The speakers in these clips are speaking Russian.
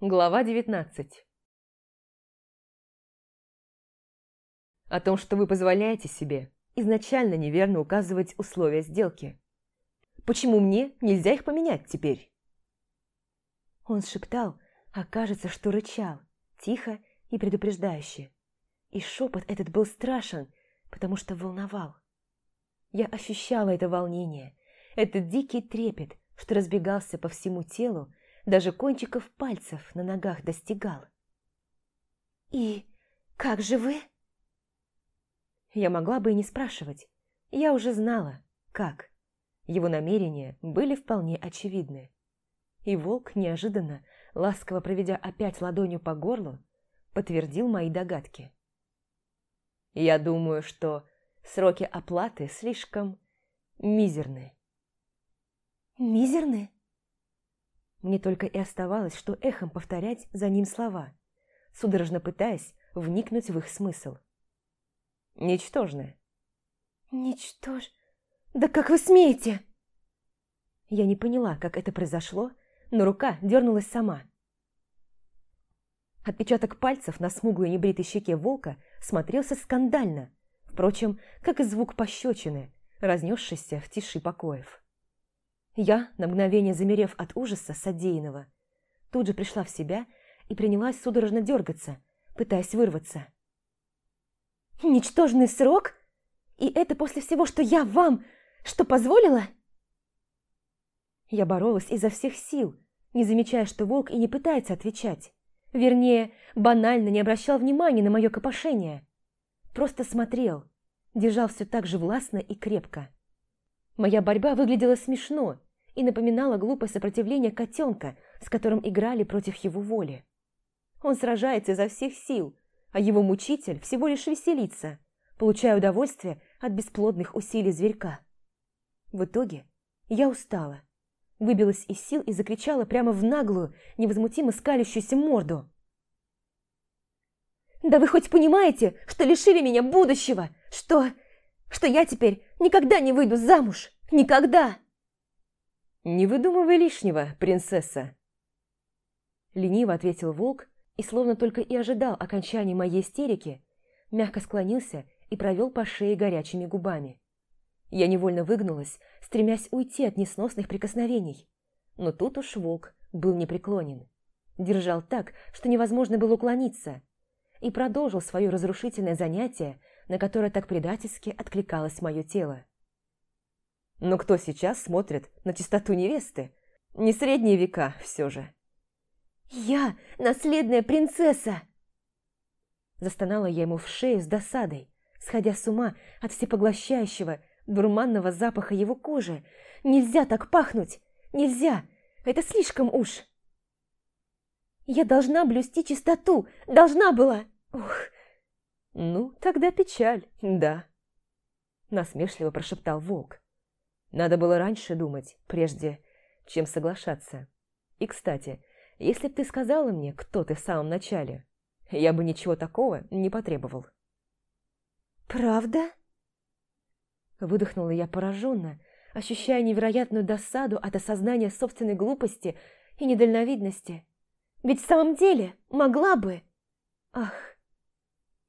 Глава 19 О том, что вы позволяете себе изначально неверно указывать условия сделки. Почему мне нельзя их поменять теперь? Он шептал, а кажется, что рычал, тихо и предупреждающе. И шепот этот был страшен, потому что волновал. Я ощущала это волнение, этот дикий трепет, что разбегался по всему телу, даже кончиков пальцев на ногах достигал. «И как же вы?» Я могла бы и не спрашивать. Я уже знала, как. Его намерения были вполне очевидны. И волк неожиданно, ласково проведя опять ладонью по горлу, подтвердил мои догадки. Я думаю, что сроки оплаты слишком мизерны. Мизерны? Мне только и оставалось, что эхом повторять за ним слова, судорожно пытаясь вникнуть в их смысл. Ничтожны. Ничтож... Да как вы смеете? Я не поняла, как это произошло, но рука дернулась сама. Отпечаток пальцев на смуглой небритой щеке волка смотрелся скандально, впрочем, как и звук пощечины, разнесшийся в тиши покоев. Я, на мгновение замерев от ужаса содеянного, тут же пришла в себя и принялась судорожно дергаться, пытаясь вырваться. «Ничтожный срок? И это после всего, что я вам, что позволила?» Я боролась изо всех сил, не замечая, что волк и не пытается отвечать. Вернее, банально не обращал внимания на мое копошение. Просто смотрел, держал все так же властно и крепко. Моя борьба выглядела смешно и напоминала глупое сопротивление котенка, с которым играли против его воли. Он сражается изо всех сил, а его мучитель всего лишь веселится, получая удовольствие от бесплодных усилий зверька. В итоге я устала выбилась из сил и закричала прямо в наглую, невозмутимо скалящуюся морду. «Да вы хоть понимаете, что лишили меня будущего? Что... что я теперь никогда не выйду замуж? Никогда!» «Не выдумывай лишнего, принцесса!» Лениво ответил волк и, словно только и ожидал окончания моей истерики, мягко склонился и провел по шее горячими губами. Я невольно выгнулась, стремясь уйти от несносных прикосновений. Но тут уж волк был непреклонен. Держал так, что невозможно было уклониться, и продолжил свое разрушительное занятие, на которое так предательски откликалось мое тело. Но кто сейчас смотрит на чистоту невесты? Не средние века все же. «Я наследная принцесса!» Застонала я ему в шею с досадой, сходя с ума от всепоглощающего, дурманного запаха его кожи. Нельзя так пахнуть! Нельзя! Это слишком уж! Я должна блюсти чистоту! Должна была! Ух! Ну, тогда печаль, да. Насмешливо прошептал волк. Надо было раньше думать, прежде чем соглашаться. И, кстати, если б ты сказала мне, кто ты в самом начале, я бы ничего такого не потребовал. «Правда?» Выдохнула я пораженно, ощущая невероятную досаду от осознания собственной глупости и недальновидности. Ведь в самом деле могла бы... Ах!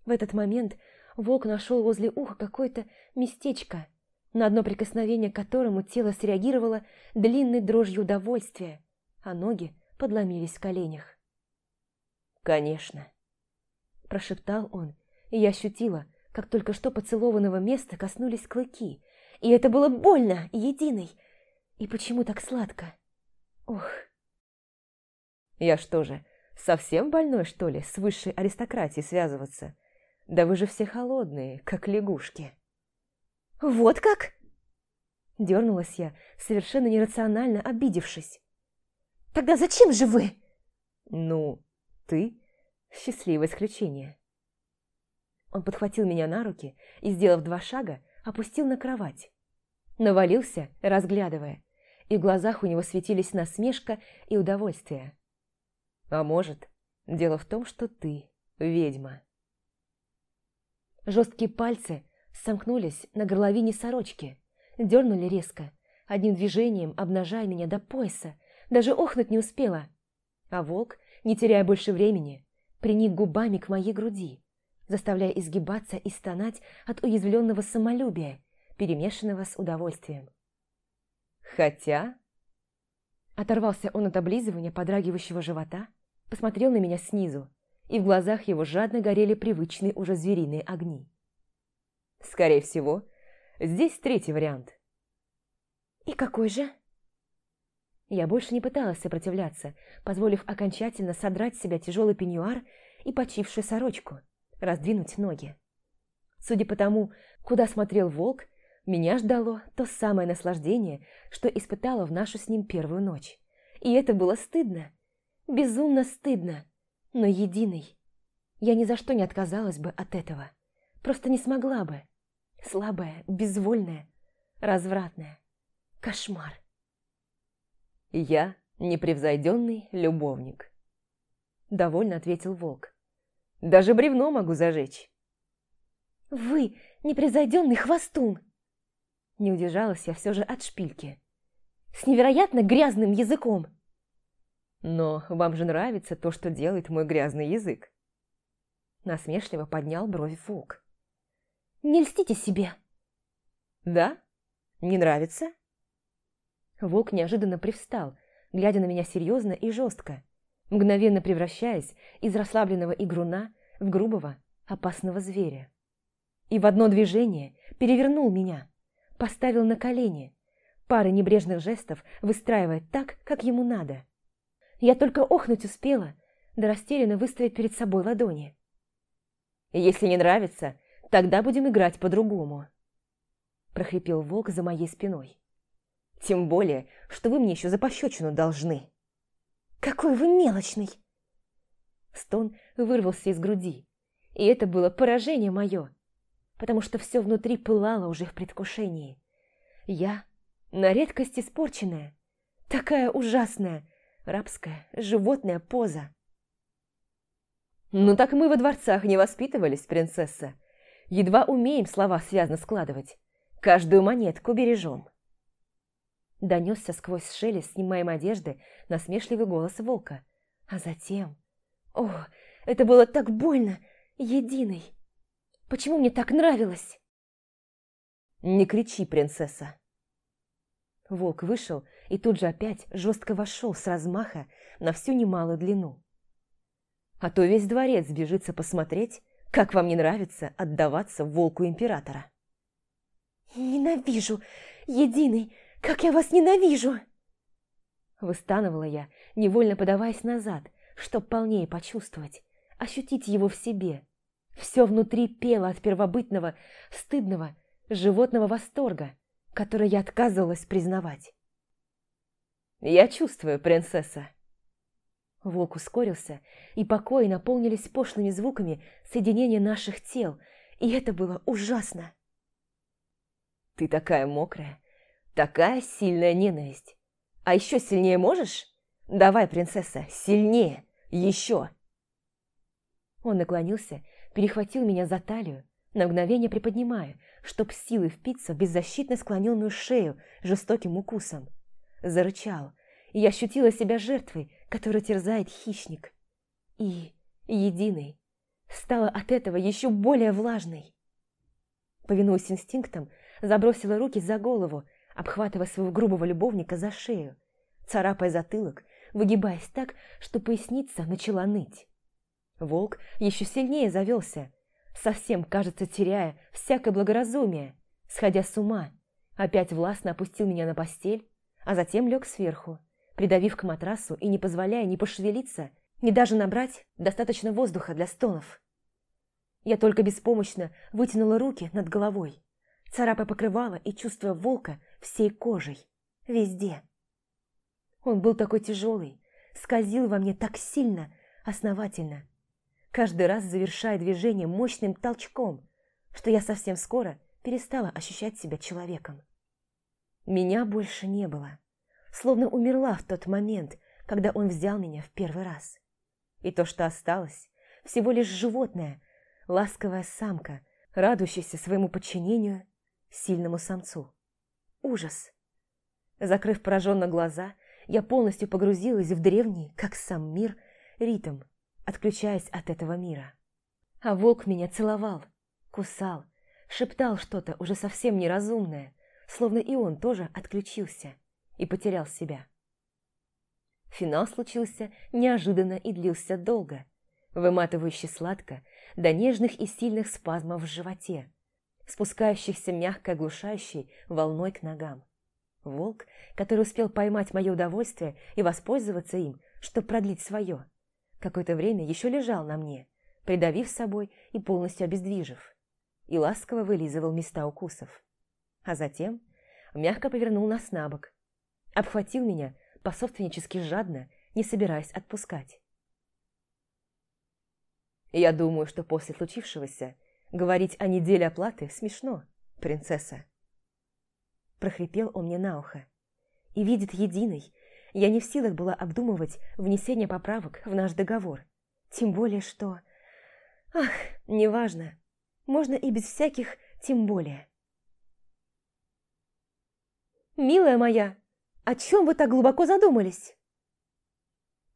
В этот момент волк нашел возле уха какое-то местечко, на одно прикосновение к которому тело среагировало длинной дрожью удовольствия, а ноги подломились в коленях. «Конечно!» – прошептал он, и я ощутила, как только что поцелованного места коснулись клыки. И это было больно, единой. И почему так сладко? Ух. Я что же, совсем больной, что ли, с высшей аристократией связываться? Да вы же все холодные, как лягушки. Вот как? Дернулась я, совершенно нерационально обидевшись. Тогда зачем же вы? Ну, ты – счастливое исключение. Он подхватил меня на руки и, сделав два шага, опустил на кровать. Навалился, разглядывая, и в глазах у него светились насмешка и удовольствие. «А может, дело в том, что ты ведьма». Жесткие пальцы сомкнулись на горловине сорочки, дернули резко, одним движением обнажая меня до пояса, даже охнуть не успела. А волк не теряя больше времени, приник губами к моей груди, заставляя изгибаться и стонать от уязвленного самолюбия, перемешанного с удовольствием. «Хотя...» Оторвался он от облизывания подрагивающего живота, посмотрел на меня снизу, и в глазах его жадно горели привычные уже звериные огни. «Скорее всего, здесь третий вариант». «И какой же?» Я больше не пыталась сопротивляться, позволив окончательно содрать с себя тяжелый пеньюар и почившую сорочку, раздвинуть ноги. Судя по тому, куда смотрел волк, меня ждало то самое наслаждение, что испытала в нашу с ним первую ночь. И это было стыдно, безумно стыдно, но единый. Я ни за что не отказалась бы от этого. Просто не смогла бы. Слабая, безвольная, развратная. Кошмар. «Я непревзойденный любовник», — довольно ответил волк. «Даже бревно могу зажечь». «Вы непревзойденный хвостун!» Не удержалась я все же от шпильки. «С невероятно грязным языком!» «Но вам же нравится то, что делает мой грязный язык!» Насмешливо поднял бровь волк. «Не льстите себе!» «Да? Не нравится?» Волк неожиданно привстал, глядя на меня серьезно и жестко, мгновенно превращаясь из расслабленного игруна в грубого, опасного зверя. И в одно движение перевернул меня, поставил на колени, пары небрежных жестов выстраивая так, как ему надо. Я только охнуть успела, да растерянно выставить перед собой ладони. «Если не нравится, тогда будем играть по-другому», – прохрипел волк за моей спиной. Тем более, что вы мне еще за пощечину должны. Какой вы мелочный! Стон вырвался из груди, и это было поражение мое, потому что все внутри пылало уже в предвкушении. Я на редкость испорченная, такая ужасная, рабская, животная поза. «Ну так мы во дворцах не воспитывались, принцесса. Едва умеем слова связно складывать. Каждую монетку бережем». Донесся сквозь шелест снимаемой одежды насмешливый голос волка. А затем... О, это было так больно! Единый! Почему мне так нравилось? Не кричи, принцесса. Волк вышел и тут же опять жестко вошел с размаха на всю немалую длину. А то весь дворец сбежится посмотреть, как вам не нравится отдаваться волку императора. «Ненавижу! Единый! Как я вас ненавижу!» Выстанывала я, невольно подаваясь назад, чтоб полнее почувствовать, ощутить его в себе. Все внутри пело от первобытного, стыдного, животного восторга, который я отказывалась признавать. «Я чувствую, принцесса!» Волк ускорился, и покои наполнились пошлыми звуками соединения наших тел, и это было ужасно. «Ты такая мокрая, Такая сильная ненависть. А еще сильнее можешь? Давай, принцесса, сильнее, еще. Он наклонился, перехватил меня за талию, на мгновение приподнимая, чтоб силой впиться в беззащитно склоненную шею жестоким укусом. Зарычал, и я ощутила себя жертвой, которую терзает хищник. И, единой, стала от этого еще более влажной. Повинуясь инстинктам, забросила руки за голову обхватывая своего грубого любовника за шею, царапая затылок, выгибаясь так, что поясница начала ныть. Волк еще сильнее завелся, совсем, кажется, теряя всякое благоразумие, сходя с ума, опять властно опустил меня на постель, а затем лег сверху, придавив к матрасу и не позволяя ни пошевелиться, ни даже набрать достаточно воздуха для стонов. Я только беспомощно вытянула руки над головой, царапая покрывала и чувствуя волка всей кожей, везде. Он был такой тяжелый, скользил во мне так сильно, основательно, каждый раз завершая движение мощным толчком, что я совсем скоро перестала ощущать себя человеком. Меня больше не было, словно умерла в тот момент, когда он взял меня в первый раз. И то, что осталось, всего лишь животное, ласковая самка, радующаяся своему подчинению сильному самцу. Ужас. Закрыв пораженно глаза, я полностью погрузилась в древний, как сам мир, ритм, отключаясь от этого мира. А волк меня целовал, кусал, шептал что-то уже совсем неразумное, словно и он тоже отключился и потерял себя. Финал случился неожиданно и длился долго, выматывающе сладко, до нежных и сильных спазмов в животе, спускающихся мягко оглушающей волной к ногам. Волк, который успел поймать мое удовольствие и воспользоваться им, чтобы продлить свое, какое-то время еще лежал на мне, придавив собой и полностью обездвижив, и ласково вылизывал места укусов. А затем мягко повернул нас на бок, обхватил меня пособственнически жадно, не собираясь отпускать. «Я думаю, что после случившегося говорить о неделе оплаты смешно, принцесса». Прохрипел он мне на ухо. И видит единый, я не в силах была обдумывать внесение поправок в наш договор. Тем более, что... Ах, неважно. Можно и без всяких «тем более». «Милая моя, о чем вы так глубоко задумались?»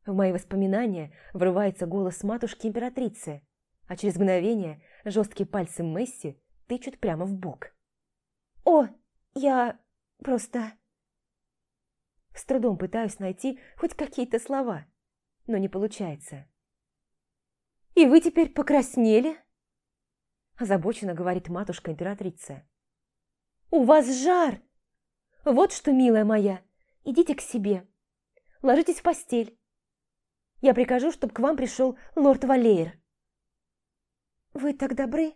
В мои воспоминания врывается голос матушки-императрицы, а через мгновение жесткие пальцы Месси тычут прямо в бок. «О, я просто...» С трудом пытаюсь найти хоть какие-то слова, но не получается. «И вы теперь покраснели?» Озабоченно говорит матушка-императрица. «У вас жар! Вот что, милая моя, идите к себе, ложитесь в постель. Я прикажу, чтобы к вам пришел лорд Валеер». «Вы так добры,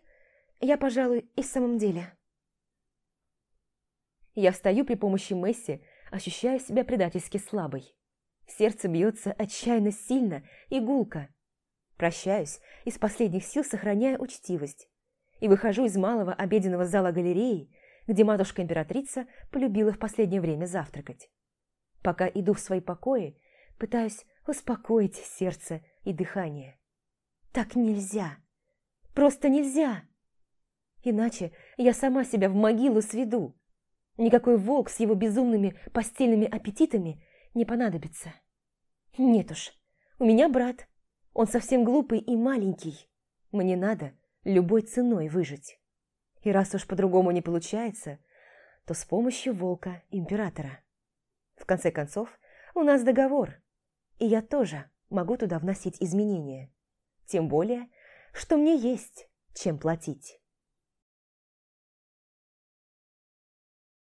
я, пожалуй, и в самом деле». Я встаю при помощи Месси, ощущая себя предательски слабой. Сердце бьется отчаянно сильно и гулко. Прощаюсь, из последних сил сохраняя учтивость, и выхожу из малого обеденного зала галереи, где матушка-императрица полюбила в последнее время завтракать. Пока иду в свои покои, пытаюсь успокоить сердце и дыхание. Так нельзя. Просто нельзя. Иначе я сама себя в могилу сведу. Никакой волк с его безумными постельными аппетитами не понадобится. Нет уж, у меня брат. Он совсем глупый и маленький. Мне надо любой ценой выжить. И раз уж по-другому не получается, то с помощью волка-императора. В конце концов, у нас договор, и я тоже могу туда вносить изменения. Тем более, что мне есть чем платить.